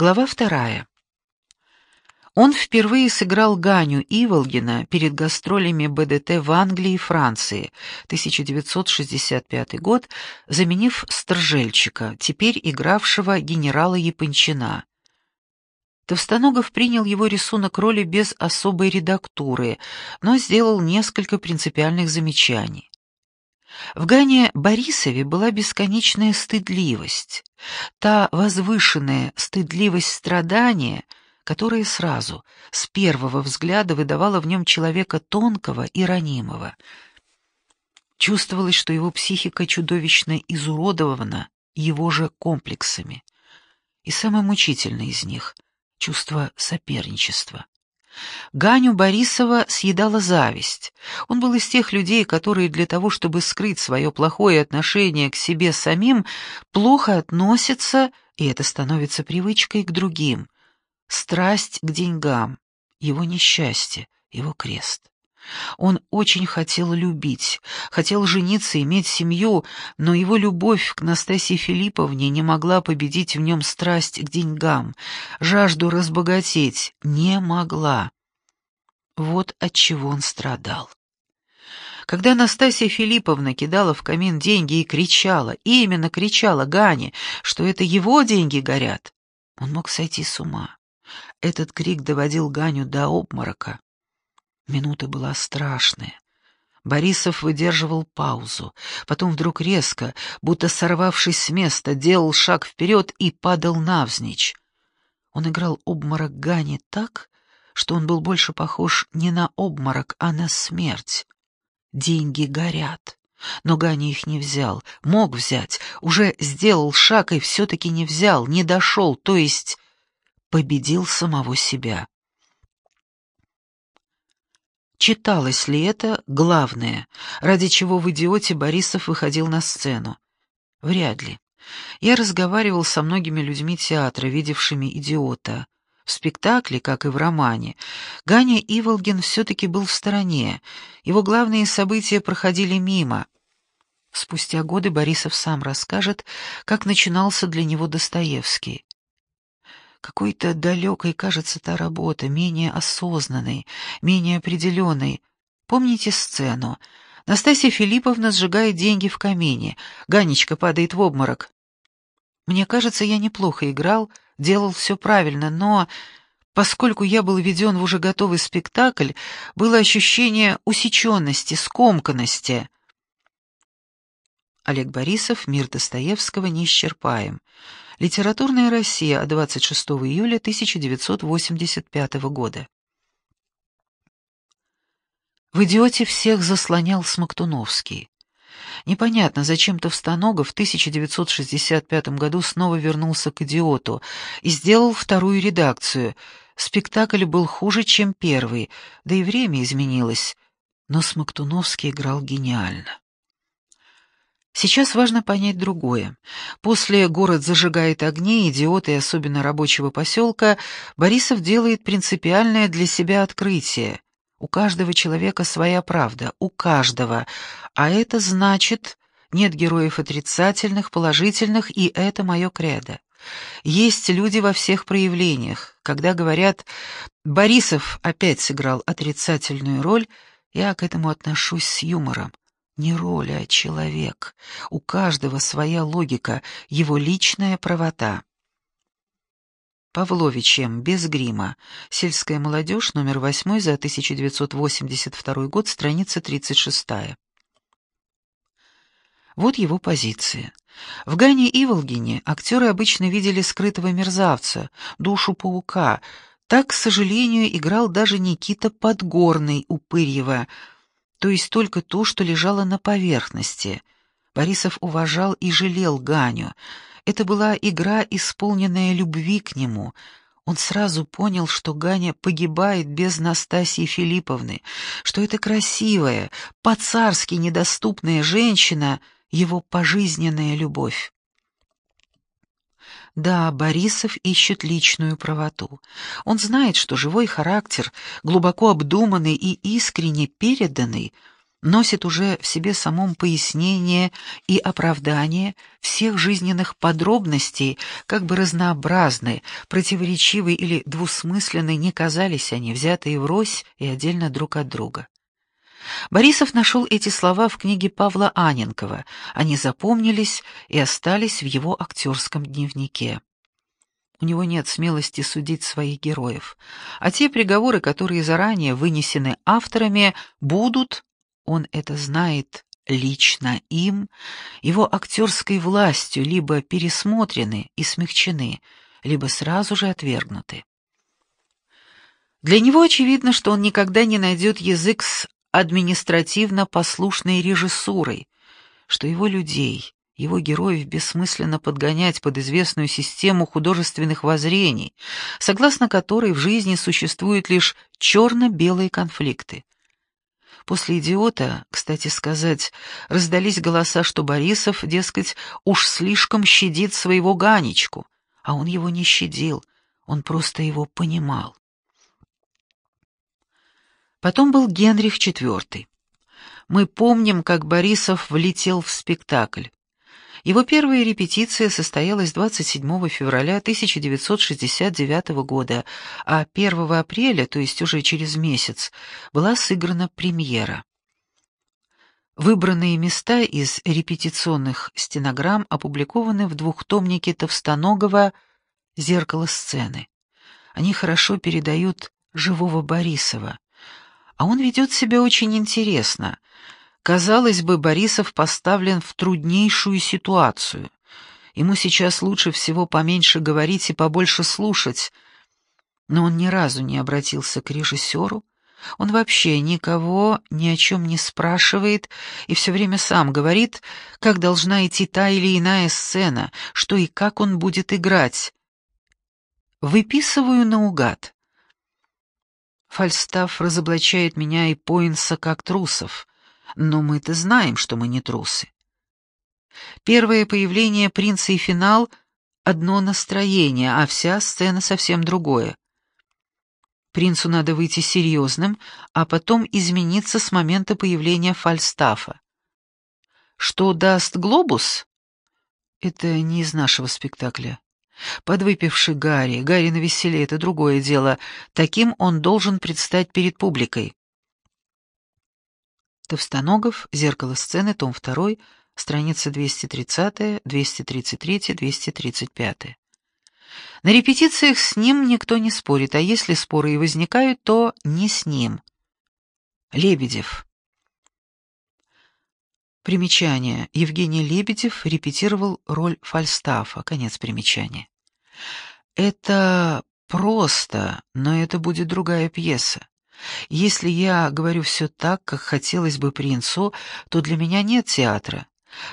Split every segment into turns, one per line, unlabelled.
Глава вторая. Он впервые сыграл Ганю Иволгина перед гастролями БДТ в Англии и Франции, 1965 год, заменив Сторжельчика, теперь игравшего генерала Япончина. Товстоногов принял его рисунок роли без особой редактуры, но сделал несколько принципиальных замечаний. В Гане Борисове была бесконечная стыдливость, та возвышенная стыдливость страдания, которая сразу, с первого взгляда, выдавала в нем человека тонкого и ранимого. Чувствовалось, что его психика чудовищно изуродована его же комплексами. И самое мучительное из них — чувство соперничества. Ганю Борисова съедала зависть. Он был из тех людей, которые для того, чтобы скрыть свое плохое отношение к себе самим, плохо относятся, и это становится привычкой к другим. Страсть к деньгам, его несчастье, его крест. Он очень хотел любить, хотел жениться, иметь семью, но его любовь к Настасье Филипповне не могла победить в нем страсть к деньгам, жажду разбогатеть не могла. Вот от чего он страдал. Когда Настасья Филипповна кидала в камин деньги и кричала, именно кричала Гане, что это его деньги горят, он мог сойти с ума. Этот крик доводил Ганю до обморока. Минута была страшная. Борисов выдерживал паузу, потом вдруг резко, будто сорвавшись с места, делал шаг вперед и падал навзничь. Он играл обморок Гане так, что он был больше похож не на обморок, а на смерть. Деньги горят. Но Ганя их не взял, мог взять, уже сделал шаг и все-таки не взял, не дошел, то есть победил самого себя. Читалось ли это главное, ради чего в «Идиоте» Борисов выходил на сцену? Вряд ли. Я разговаривал со многими людьми театра, видевшими «Идиота». В спектакле, как и в романе, Ганя Иволгин все-таки был в стороне, его главные события проходили мимо. Спустя годы Борисов сам расскажет, как начинался для него Достоевский. Какой-то далекой кажется та работа, менее осознанной, менее определенной. Помните сцену? Настасья Филипповна сжигает деньги в камине. Ганечка падает в обморок. Мне кажется, я неплохо играл, делал все правильно, но поскольку я был введен в уже готовый спектакль, было ощущение усеченности, скомканности. Олег Борисов, «Мир Достоевского» неисчерпаем. Литературная Россия от 26 июля 1985 года. В «Идиоте» всех заслонял Смоктуновский. Непонятно, зачем Товстоногов в 1965 году снова вернулся к «Идиоту» и сделал вторую редакцию. Спектакль был хуже, чем первый, да и время изменилось, но Смоктуновский играл гениально. Сейчас важно понять другое. После «Город зажигает огни», «Идиоты» особенно рабочего поселка Борисов делает принципиальное для себя открытие. У каждого человека своя правда, у каждого, а это значит, нет героев отрицательных, положительных, и это мое кредо. Есть люди во всех проявлениях. Когда говорят «Борисов опять сыграл отрицательную роль», я к этому отношусь с юмором. Не роль, а человек. У каждого своя логика, его личная правота. Павловичем, без грима. Сельская молодежь, номер 8 за 1982 год, страница 36. Вот его позиция. В Гане Иволгине актеры обычно видели скрытого мерзавца, душу паука. Так, к сожалению, играл даже Никита Подгорный у Пырьева — то есть только то, что лежало на поверхности. Борисов уважал и жалел Ганю. Это была игра, исполненная любви к нему. Он сразу понял, что Ганя погибает без Настасьи Филипповны, что это красивая, по-царски недоступная женщина — его пожизненная любовь. Да, Борисов ищет личную правоту. Он знает, что живой характер, глубоко обдуманный и искренне переданный, носит уже в себе самом пояснение и оправдание всех жизненных подробностей, как бы разнообразны, противоречивы или двусмысленны не казались они, взятые врозь и отдельно друг от друга. Борисов нашел эти слова в книге Павла Аненкова. Они запомнились и остались в его актерском дневнике. У него нет смелости судить своих героев, а те приговоры, которые заранее вынесены авторами, будут, он это знает лично им, его актерской властью либо пересмотрены и смягчены, либо сразу же отвергнуты. Для него очевидно, что он никогда не найдет язык с административно послушной режиссурой, что его людей, его героев бессмысленно подгонять под известную систему художественных воззрений, согласно которой в жизни существуют лишь черно-белые конфликты. После «Идиота», кстати сказать, раздались голоса, что Борисов, дескать, уж слишком щадит своего Ганечку, а он его не щадил, он просто его понимал. Потом был Генрих IV. Мы помним, как Борисов влетел в спектакль. Его первая репетиция состоялась 27 февраля 1969 года, а 1 апреля, то есть уже через месяц, была сыграна премьера. Выбранные места из репетиционных стенограмм опубликованы в двухтомнике Товстоногова «Зеркало сцены». Они хорошо передают живого Борисова. А он ведет себя очень интересно — Казалось бы, Борисов поставлен в труднейшую ситуацию. Ему сейчас лучше всего поменьше говорить и побольше слушать. Но он ни разу не обратился к режиссеру. Он вообще никого ни о чем не спрашивает и все время сам говорит, как должна идти та или иная сцена, что и как он будет играть. Выписываю наугад. Фальстаф разоблачает меня и Поинса как трусов. Но мы-то знаем, что мы не трусы. Первое появление принца и финал — одно настроение, а вся сцена совсем другое. Принцу надо выйти серьезным, а потом измениться с момента появления Фальстафа. Что даст глобус? Это не из нашего спектакля. Подвыпивший Гарри, Гарри на веселе — это другое дело. Таким он должен предстать перед публикой. Товстоногов, «Зеркало сцены», том 2, страница 230, 233, 235. На репетициях с ним никто не спорит, а если споры и возникают, то не с ним. Лебедев. Примечание. Евгений Лебедев репетировал роль Фальстафа. Конец примечания. Это просто, но это будет другая пьеса. Если я говорю все так, как хотелось бы принцу, то для меня нет театра.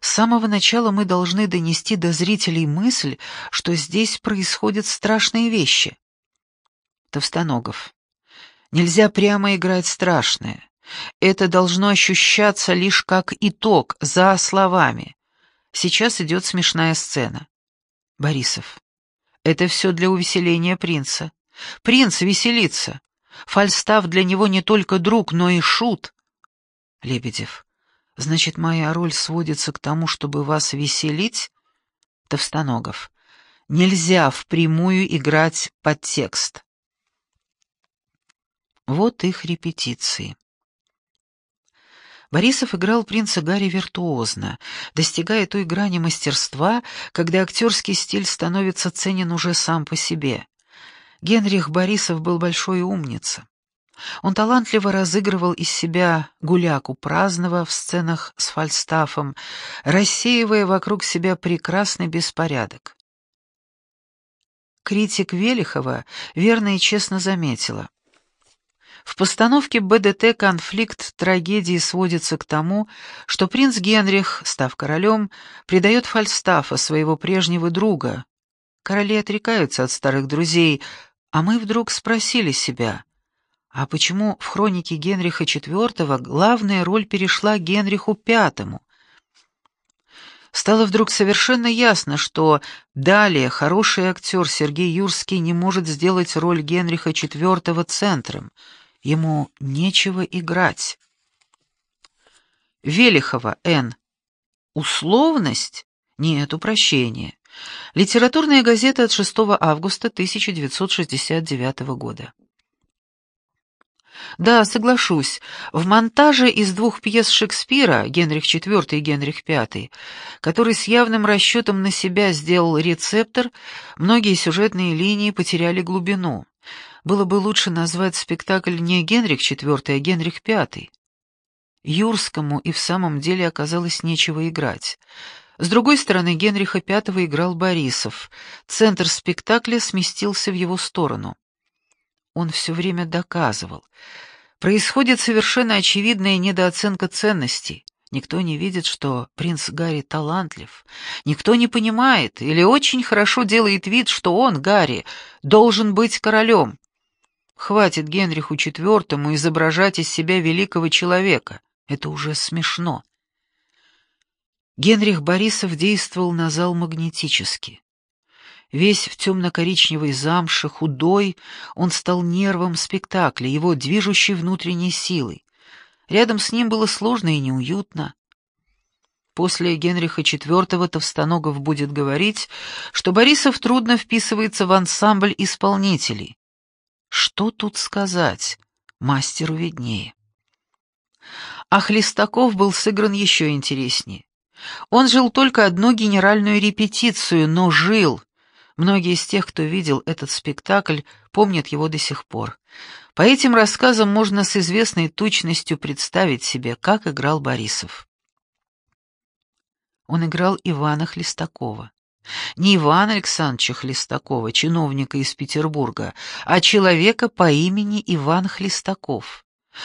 С самого начала мы должны донести до зрителей мысль, что здесь происходят страшные вещи. Товстоногов. Нельзя прямо играть страшное. Это должно ощущаться лишь как итог, за словами. Сейчас идет смешная сцена. Борисов. Это все для увеселения принца. Принц веселится. Фальстав для него не только друг, но и шут. Лебедев. Значит, моя роль сводится к тому, чтобы вас веселить? Товстоногов. Нельзя впрямую играть под текст. Вот их репетиции. Борисов играл принца Гарри виртуозно, достигая той грани мастерства, когда актерский стиль становится ценен уже сам по себе. Генрих Борисов был большой умница. Он талантливо разыгрывал из себя гуляку праздного в сценах с Фальстафом, рассеивая вокруг себя прекрасный беспорядок. Критик Велихова верно и честно заметила. В постановке БДТ конфликт трагедии сводится к тому, что принц Генрих, став королем, предает Фальстафа, своего прежнего друга. Короли отрекаются от старых друзей, а мы вдруг спросили себя, а почему в хронике Генриха IV главная роль перешла Генриху V? Стало вдруг совершенно ясно, что далее хороший актер Сергей Юрский не может сделать роль Генриха IV центром. Ему нечего играть. Велихова, Н. Условность? Нет, упрощение. Литературная газета от 6 августа 1969 года. Да, соглашусь, в монтаже из двух пьес Шекспира «Генрих IV» и «Генрих V», который с явным расчетом на себя сделал рецептор, многие сюжетные линии потеряли глубину. Было бы лучше назвать спектакль не «Генрих IV», а «Генрих V». Юрскому и в самом деле оказалось нечего играть. С другой стороны, Генриха V играл Борисов. Центр спектакля сместился в его сторону. Он все время доказывал. Происходит совершенно очевидная недооценка ценностей. Никто не видит, что принц Гарри талантлив. Никто не понимает или очень хорошо делает вид, что он, Гарри, должен быть королем. Хватит Генриху IV изображать из себя великого человека. Это уже смешно. Генрих Борисов действовал на зал магнетически. Весь в темно-коричневой замше, худой, он стал нервом спектакля, его движущей внутренней силой. Рядом с ним было сложно и неуютно. После Генриха IV Товстоногов будет говорить, что Борисов трудно вписывается в ансамбль исполнителей. Что тут сказать? Мастеру виднее. А Хлестаков был сыгран еще интереснее. Он жил только одну генеральную репетицию, но жил. Многие из тех, кто видел этот спектакль, помнят его до сих пор. По этим рассказам можно с известной точностью представить себе, как играл Борисов. Он играл Ивана Хлестакова. Не Ивана Александровича Хлестакова, чиновника из Петербурга, а человека по имени Иван Хлестаков.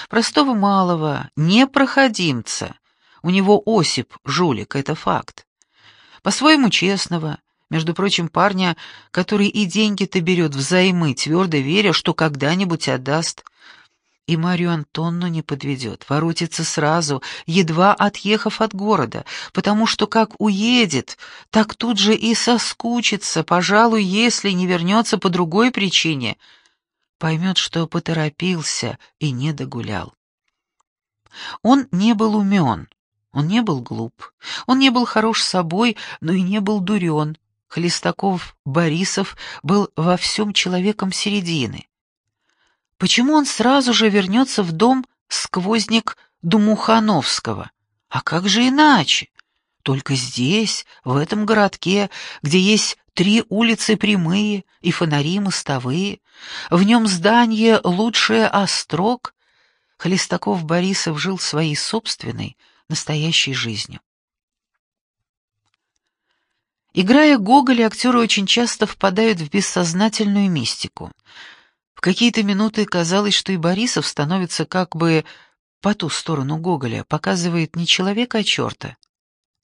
Простого малого, непроходимца, у него Осип, жулик, это факт. По-своему честного, между прочим, парня, который и деньги-то берет взаймы, твердо веря, что когда-нибудь отдаст. И Марию Антонну не подведет, воротится сразу, едва отъехав от города, потому что как уедет, так тут же и соскучится, пожалуй, если не вернется по другой причине, поймет, что поторопился и не догулял. Он не был умен, он не был глуп, он не был хорош собой, но и не был дурен. Хлестаков Борисов был во всем человеком середины. Почему он сразу же вернется в дом сквозник Думухановского? А как же иначе? Только здесь, в этом городке, где есть три улицы прямые и фонари мостовые, в нем здание лучшее острог, Хлестаков Борисов жил своей собственной, настоящей жизнью. Играя Гоголя, актеры очень часто впадают в бессознательную мистику. В какие-то минуты казалось, что и Борисов становится как бы по ту сторону Гоголя, показывает не человека, а черта.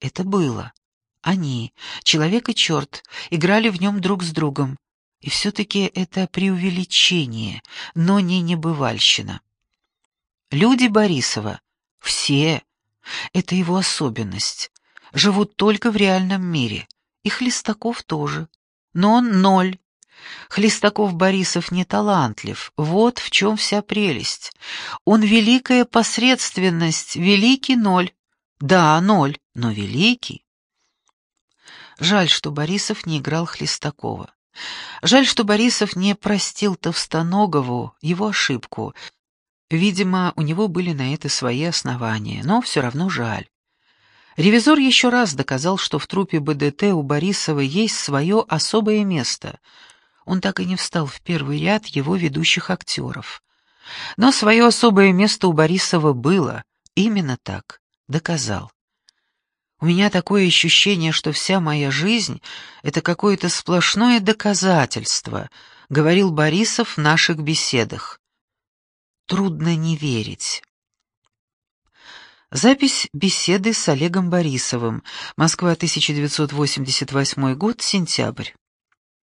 Это было. Они, человек и черт, играли в нем друг с другом. И все-таки это преувеличение, но не небывальщина. Люди Борисова, все, это его особенность, живут только в реальном мире, и Хлестаков тоже. Но он ноль. Хлестаков-Борисов не талантлив, вот в чем вся прелесть. Он великая посредственность, великий ноль. Да, ноль, но великий. Жаль, что Борисов не играл Хлестакова. Жаль, что Борисов не простил Товстоногову его ошибку, Видимо, у него были на это свои основания, но все равно жаль. Ревизор еще раз доказал, что в трупе БДТ у Борисова есть свое особое место. Он так и не встал в первый ряд его ведущих актеров. Но свое особое место у Борисова было. Именно так. Доказал. У меня такое ощущение, что вся моя жизнь — это какое-то сплошное доказательство, — говорил Борисов в наших беседах. Трудно не верить. Запись беседы с Олегом Борисовым. Москва, 1988 год, сентябрь.